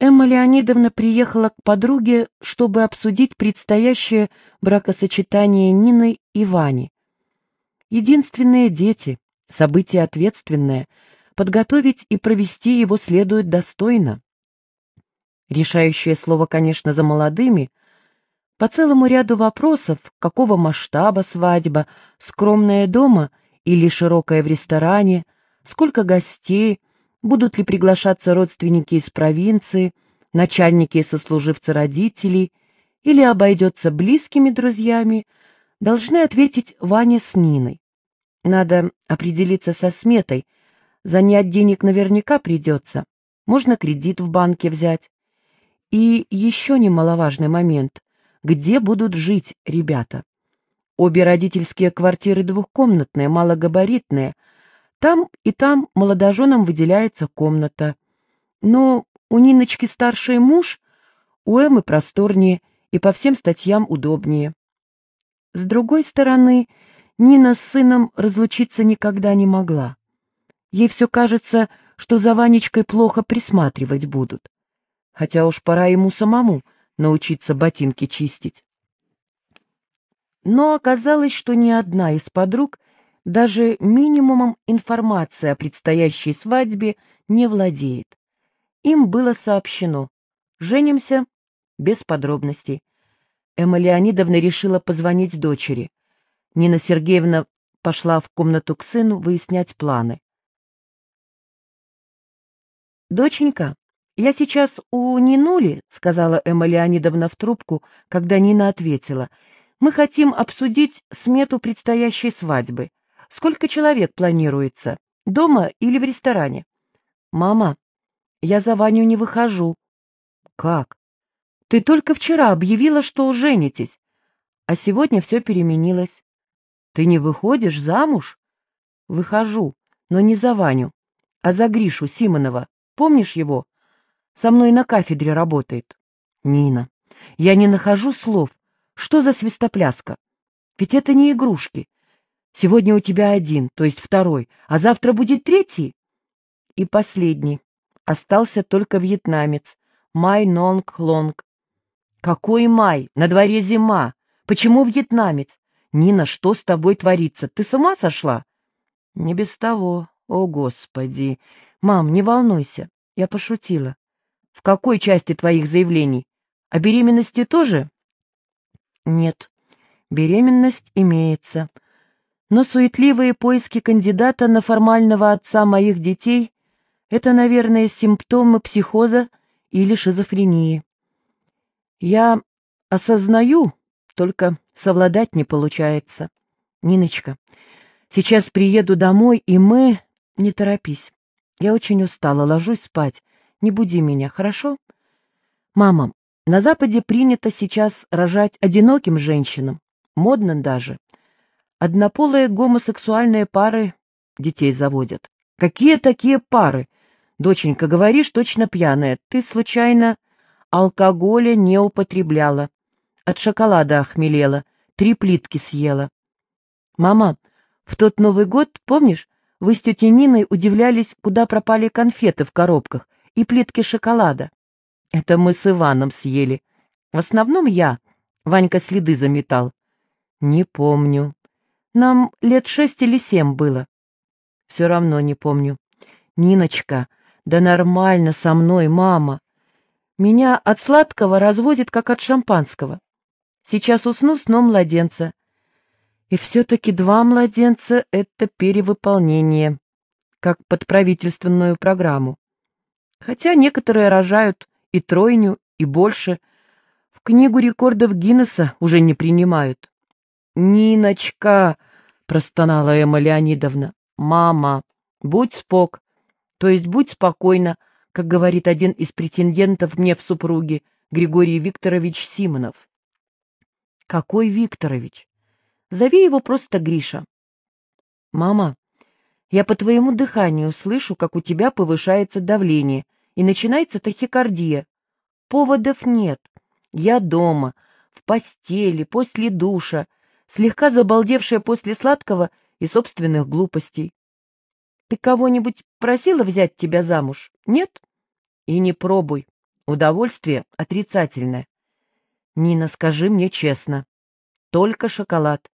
Эмма Леонидовна приехала к подруге, чтобы обсудить предстоящее бракосочетание Нины и Вани. Единственные дети, событие ответственное, подготовить и провести его следует достойно. Решающее слово, конечно, за молодыми. По целому ряду вопросов, какого масштаба свадьба, скромная дома или широкая в ресторане, сколько гостей, будут ли приглашаться родственники из провинции, начальники и сослуживцы родителей, или обойдется близкими друзьями, должны ответить Ваня с Ниной. Надо определиться со сметой, занять денег наверняка придется, можно кредит в банке взять. И еще немаловажный момент, где будут жить ребята. Обе родительские квартиры двухкомнатные, малогабаритные – там и там молодоженам выделяется комната. Но у Ниночки старший муж, у Эммы просторнее и по всем статьям удобнее. С другой стороны, Нина с сыном разлучиться никогда не могла. Ей все кажется, что за Ванечкой плохо присматривать будут. Хотя уж пора ему самому научиться ботинки чистить. Но оказалось, что ни одна из подруг даже минимумом информации о предстоящей свадьбе не владеет. Им было сообщено «Женимся» без подробностей. Эмма Леонидовна решила позвонить дочери. Нина Сергеевна пошла в комнату к сыну выяснять планы. «Доченька, я сейчас у Нинули», — сказала Эмма Леонидовна в трубку, когда Нина ответила. «Мы хотим обсудить смету предстоящей свадьбы. Сколько человек планируется? Дома или в ресторане? Мама, я за Ваню не выхожу. Как? Ты только вчера объявила, что женитесь, а сегодня все переменилось. Ты не выходишь замуж? Выхожу, но не за Ваню, а за Гришу Симонова. Помнишь его? Со мной на кафедре работает. Нина, я не нахожу слов. Что за свистопляска? Ведь это не игрушки. Сегодня у тебя один, то есть второй, а завтра будет третий. И последний. Остался только вьетнамец. Май Нонг Лонг. Какой май? На дворе зима. Почему вьетнамец? Нина, что с тобой творится? Ты с ума сошла? Не без того. О, Господи. Мам, не волнуйся. Я пошутила. В какой части твоих заявлений? О беременности тоже? Нет. Беременность имеется. Но суетливые поиски кандидата на формального отца моих детей — это, наверное, симптомы психоза или шизофрении. Я осознаю, только совладать не получается. Ниночка, сейчас приеду домой, и мы... Не торопись. Я очень устала, ложусь спать. Не буди меня, хорошо? Мама, на Западе принято сейчас рожать одиноким женщинам. Модно даже. Однополые гомосексуальные пары детей заводят. Какие такие пары? Доченька, говоришь, точно пьяная. Ты, случайно, алкоголя не употребляла. От шоколада охмелела. Три плитки съела. Мама, в тот Новый год, помнишь, вы с тетей Ниной удивлялись, куда пропали конфеты в коробках и плитки шоколада. Это мы с Иваном съели. В основном я. Ванька следы заметал. Не помню. Нам лет шесть или семь было. Все равно не помню. Ниночка, да нормально со мной, мама. Меня от сладкого разводит, как от шампанского. Сейчас усну сном младенца. И все-таки два младенца — это перевыполнение, как под правительственную программу. Хотя некоторые рожают и тройню, и больше. В книгу рекордов Гиннесса уже не принимают. «Ниночка!» Простонала Эмма Леонидовна. «Мама, будь спок, то есть будь спокойна, как говорит один из претендентов мне в супруги, Григорий Викторович Симонов». «Какой Викторович? Зови его просто Гриша». «Мама, я по твоему дыханию слышу, как у тебя повышается давление и начинается тахикардия. Поводов нет. Я дома, в постели, после душа, слегка забалдевшая после сладкого и собственных глупостей. Ты кого-нибудь просила взять тебя замуж? Нет? И не пробуй. Удовольствие отрицательное. Нина, скажи мне честно. Только шоколад.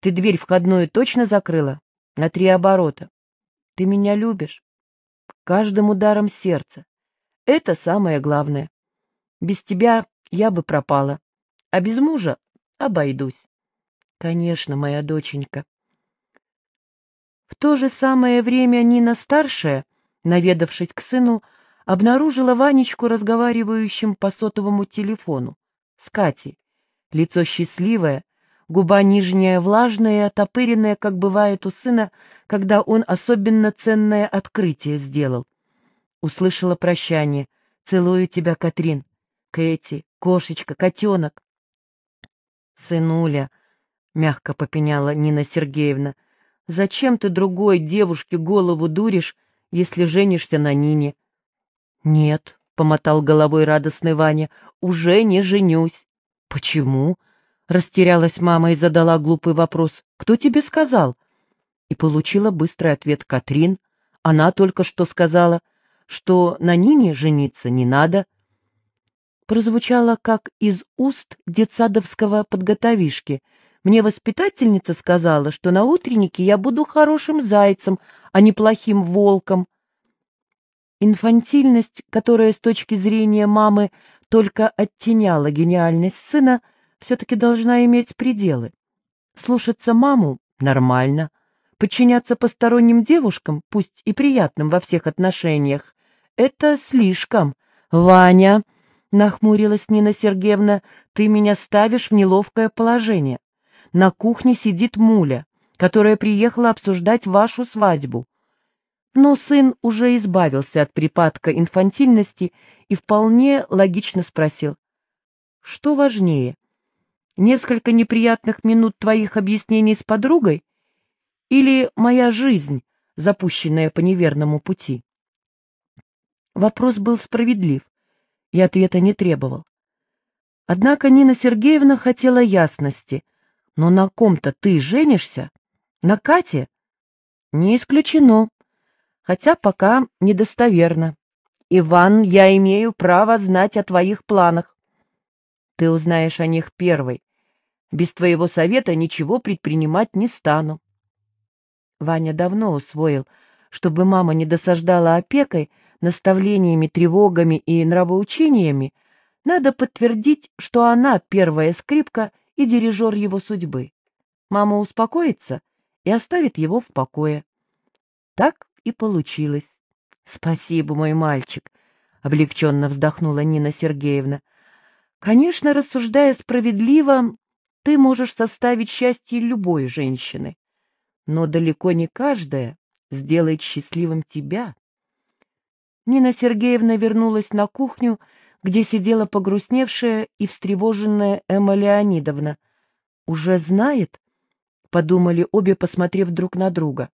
Ты дверь входную точно закрыла? На три оборота. Ты меня любишь? Каждым ударом сердца. Это самое главное. Без тебя я бы пропала, а без мужа обойдусь. Конечно, моя доченька. В то же самое время Нина-старшая, наведавшись к сыну, обнаружила Ванечку разговаривающим по сотовому телефону с Катей. Лицо счастливое, губа нижняя влажная и отопыренная, как бывает у сына, когда он особенно ценное открытие сделал. Услышала прощание. «Целую тебя, Катрин. Кэти, кошечка, котенок». «Сынуля», — мягко попеняла Нина Сергеевна, — «зачем ты другой девушке голову дуришь, если женишься на Нине?» «Нет», — помотал головой радостный Ваня, — «уже не женюсь». «Почему?» — растерялась мама и задала глупый вопрос. «Кто тебе сказал?» И получила быстрый ответ Катрин. Она только что сказала, что на Нине жениться не надо. Прозвучало, как из уст детсадовского подготовишки. Мне воспитательница сказала, что на утреннике я буду хорошим зайцем, а не плохим волком. Инфантильность, которая с точки зрения мамы только оттеняла гениальность сына, все-таки должна иметь пределы. Слушаться маму — нормально. Подчиняться посторонним девушкам, пусть и приятным во всех отношениях, это слишком. Ваня, — нахмурилась Нина Сергеевна, — ты меня ставишь в неловкое положение. На кухне сидит Муля, которая приехала обсуждать вашу свадьбу. Но сын уже избавился от припадка инфантильности и вполне логично спросил. Что важнее, несколько неприятных минут твоих объяснений с подругой или моя жизнь, запущенная по неверному пути? Вопрос был справедлив, и ответа не требовал. Однако Нина Сергеевна хотела ясности. Но на ком-то ты женишься? На Кате? Не исключено хотя пока недостоверно. Иван, я имею право знать о твоих планах. Ты узнаешь о них первой. Без твоего совета ничего предпринимать не стану. Ваня давно усвоил, чтобы мама не досаждала опекой, наставлениями, тревогами и нравоучениями, надо подтвердить, что она первая скрипка и дирижер его судьбы. Мама успокоится и оставит его в покое. Так и получилось. Спасибо, мой мальчик, облегченно вздохнула Нина Сергеевна. Конечно, рассуждая справедливо, ты можешь составить счастье любой женщины, но далеко не каждая сделает счастливым тебя. Нина Сергеевна вернулась на кухню, где сидела погрустневшая и встревоженная Эмма Леонидовна. «Уже знает?» — подумали обе, посмотрев друг на друга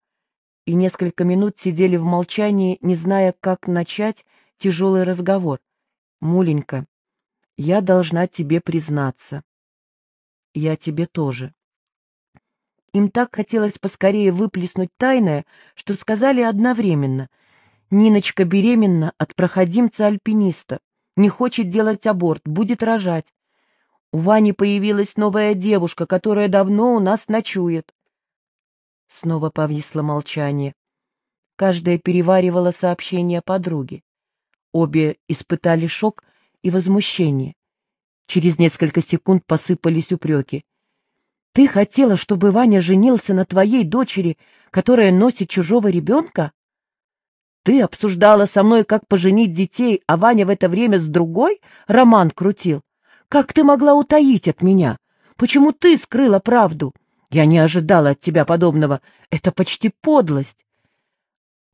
и несколько минут сидели в молчании, не зная, как начать тяжелый разговор. «Муленька, я должна тебе признаться». «Я тебе тоже». Им так хотелось поскорее выплеснуть тайное, что сказали одновременно. «Ниночка беременна от проходимца-альпиниста, не хочет делать аборт, будет рожать. У Вани появилась новая девушка, которая давно у нас ночует. Снова повисло молчание. Каждая переваривала сообщение подруги. Обе испытали шок и возмущение. Через несколько секунд посыпались упреки. «Ты хотела, чтобы Ваня женился на твоей дочери, которая носит чужого ребенка? Ты обсуждала со мной, как поженить детей, а Ваня в это время с другой роман крутил. Как ты могла утаить от меня? Почему ты скрыла правду?» Я не ожидала от тебя подобного. Это почти подлость.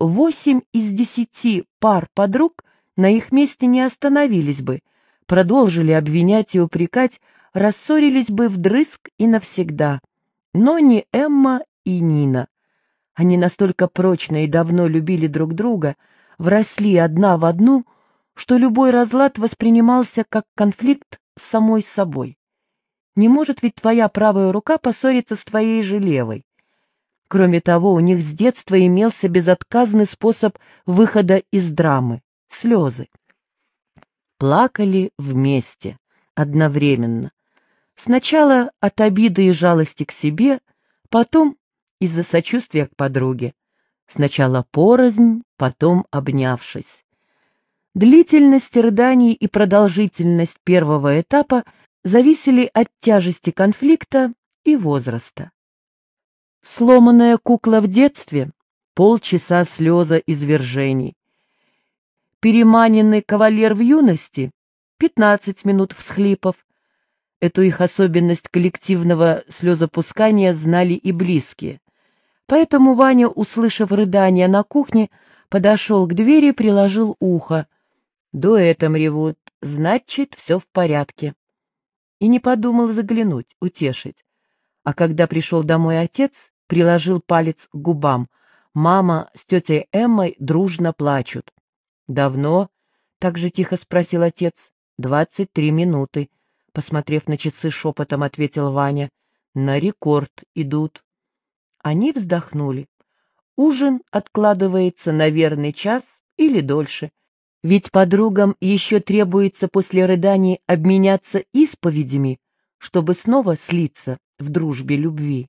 Восемь из десяти пар подруг на их месте не остановились бы, продолжили обвинять и упрекать, рассорились бы вдрызг и навсегда. Но не Эмма и Нина. Они настолько прочно и давно любили друг друга, вросли одна в одну, что любой разлад воспринимался как конфликт с самой собой. Не может ведь твоя правая рука поссориться с твоей же левой. Кроме того, у них с детства имелся безотказный способ выхода из драмы — слезы. плакали вместе, одновременно. Сначала от обиды и жалости к себе, потом из-за сочувствия к подруге. Сначала порознь, потом обнявшись. Длительность рыданий и продолжительность первого этапа зависели от тяжести конфликта и возраста. Сломанная кукла в детстве — полчаса слеза извержений. Переманенный кавалер в юности — пятнадцать минут всхлипов. Эту их особенность коллективного слезопускания знали и близкие. Поэтому Ваня, услышав рыдания на кухне, подошел к двери и приложил ухо. Дуэтом ревут, значит, все в порядке. И не подумал заглянуть, утешить. А когда пришел домой отец, приложил палец к губам. Мама с тетей Эммой дружно плачут. «Давно?» — так же тихо спросил отец. «Двадцать три минуты», — посмотрев на часы, шепотом ответил Ваня. «На рекорд идут». Они вздохнули. Ужин откладывается на верный час или дольше. Ведь подругам еще требуется после рыданий обменяться исповедями, чтобы снова слиться в дружбе любви.